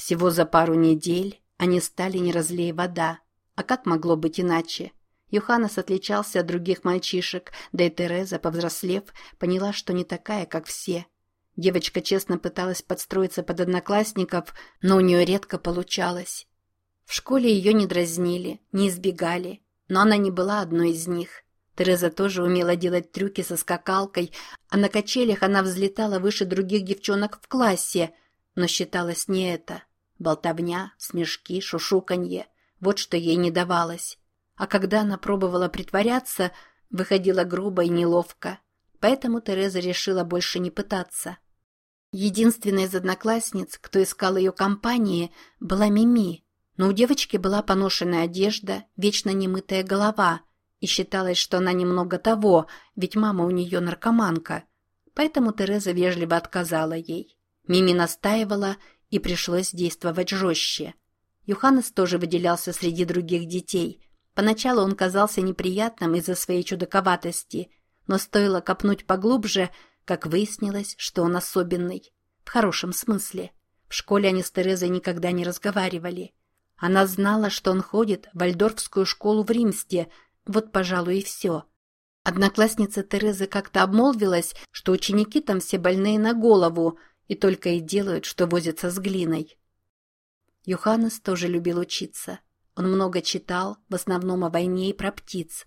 Всего за пару недель они стали не разлей вода. А как могло быть иначе? Йоханнес отличался от других мальчишек, да и Тереза, повзрослев, поняла, что не такая, как все. Девочка честно пыталась подстроиться под одноклассников, но у нее редко получалось. В школе ее не дразнили, не избегали, но она не была одной из них. Тереза тоже умела делать трюки со скакалкой, а на качелях она взлетала выше других девчонок в классе, но считалось не это. Болтовня, смешки, шушуканье – вот что ей не давалось. А когда она пробовала притворяться, выходила грубо и неловко. Поэтому Тереза решила больше не пытаться. Единственной из одноклассниц, кто искал ее компании, была Мими, но у девочки была поношенная одежда, вечно немытая голова, и считалось, что она немного того, ведь мама у нее наркоманка. Поэтому Тереза вежливо отказала ей. Мими настаивала, и пришлось действовать жестче. Юханес тоже выделялся среди других детей. Поначалу он казался неприятным из-за своей чудаковатости, но стоило копнуть поглубже, как выяснилось, что он особенный. В хорошем смысле. В школе они с Терезой никогда не разговаривали. Она знала, что он ходит в Вальдорфскую школу в Римсте, вот, пожалуй, и все. Одноклассница Терезы как-то обмолвилась, что ученики там все больные на голову и только и делают, что возятся с глиной. Йоханнес тоже любил учиться. Он много читал, в основном о войне и про птиц.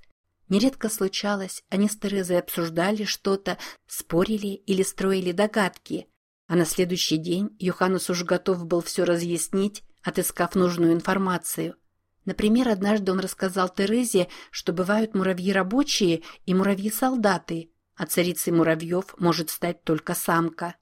Нередко случалось, они с Терезой обсуждали что-то, спорили или строили догадки. А на следующий день Йоханнес уж готов был все разъяснить, отыскав нужную информацию. Например, однажды он рассказал Терезе, что бывают муравьи рабочие и муравьи-солдаты, а царицей муравьев может стать только самка.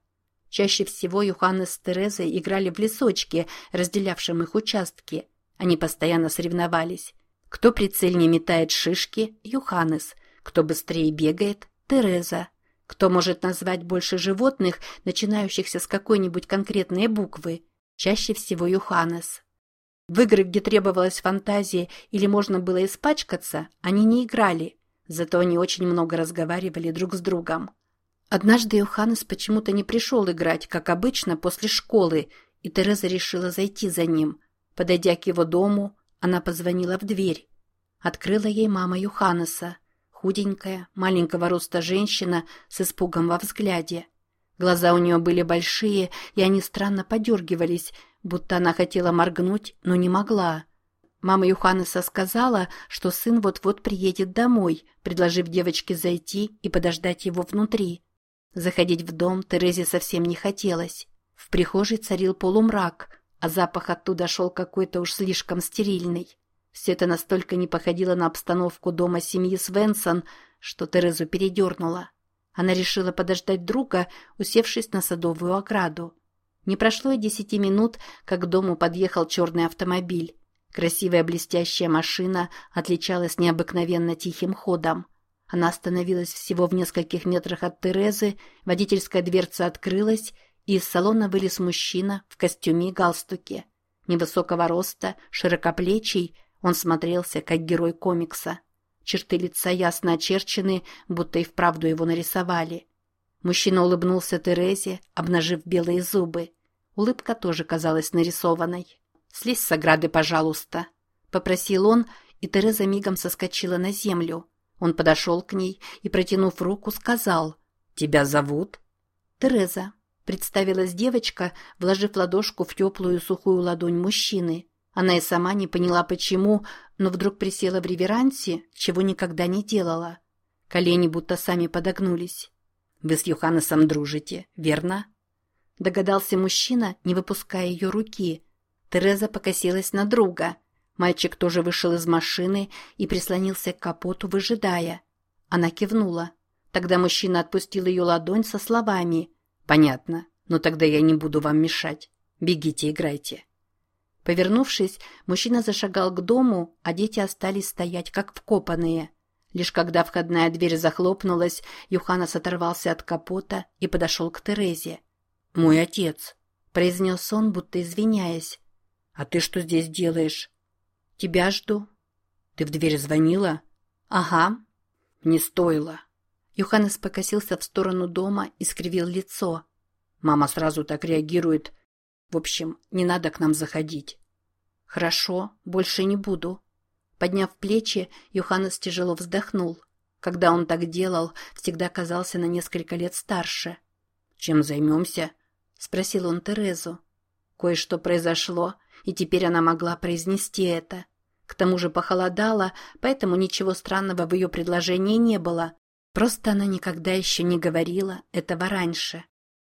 Чаще всего Юханнес с Терезой играли в лесочке, разделявшем их участки. Они постоянно соревновались. Кто прицельнее метает шишки – Юханнес. Кто быстрее бегает – Тереза. Кто может назвать больше животных, начинающихся с какой-нибудь конкретной буквы – чаще всего Юханнес. В игры, где требовалась фантазия или можно было испачкаться, они не играли, зато они очень много разговаривали друг с другом. Однажды Йоханнес почему-то не пришел играть, как обычно, после школы, и Тереза решила зайти за ним. Подойдя к его дому, она позвонила в дверь. Открыла ей мама Йоханнеса, худенькая, маленького роста женщина с испугом во взгляде. Глаза у нее были большие, и они странно подергивались, будто она хотела моргнуть, но не могла. Мама Юханеса сказала, что сын вот-вот приедет домой, предложив девочке зайти и подождать его внутри. Заходить в дом Терезе совсем не хотелось. В прихожей царил полумрак, а запах оттуда шел какой-то уж слишком стерильный. Все это настолько не походило на обстановку дома семьи Свенсон, что Терезу передернула. Она решила подождать друга, усевшись на садовую ограду. Не прошло и десяти минут, как к дому подъехал черный автомобиль. Красивая блестящая машина отличалась необыкновенно тихим ходом. Она остановилась всего в нескольких метрах от Терезы, водительская дверца открылась, и из салона вылез мужчина в костюме и галстуке. Невысокого роста, широкоплечий, он смотрелся, как герой комикса. Черты лица ясно очерчены, будто и вправду его нарисовали. Мужчина улыбнулся Терезе, обнажив белые зубы. Улыбка тоже казалась нарисованной. «Слезь с ограды, пожалуйста», — попросил он, и Тереза мигом соскочила на землю. Он подошел к ней и, протянув руку, сказал «Тебя зовут?» «Тереза», — представилась девочка, вложив ладошку в теплую сухую ладонь мужчины. Она и сама не поняла почему, но вдруг присела в реверансе, чего никогда не делала. Колени будто сами подогнулись. Вы с Йоханнесом дружите, верно?» Догадался мужчина, не выпуская ее руки. Тереза покосилась на друга. Мальчик тоже вышел из машины и прислонился к капоту, выжидая. Она кивнула. Тогда мужчина отпустил ее ладонь со словами. «Понятно, но тогда я не буду вам мешать. Бегите, играйте». Повернувшись, мужчина зашагал к дому, а дети остались стоять как вкопанные – Лишь когда входная дверь захлопнулась, Юханас оторвался от капота и подошел к Терезе. «Мой отец», — произнес он, будто извиняясь. «А ты что здесь делаешь?» «Тебя жду». «Ты в дверь звонила?» «Ага». «Не стоило». Юханес покосился в сторону дома и скривил лицо. «Мама сразу так реагирует. В общем, не надо к нам заходить». «Хорошо, больше не буду». Подняв плечи, Юханес тяжело вздохнул. Когда он так делал, всегда казался на несколько лет старше. «Чем займемся?» — спросил он Терезу. Кое-что произошло, и теперь она могла произнести это. К тому же похолодало, поэтому ничего странного в ее предложении не было. Просто она никогда еще не говорила этого раньше.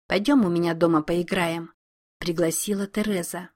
«Пойдем у меня дома поиграем», — пригласила Тереза.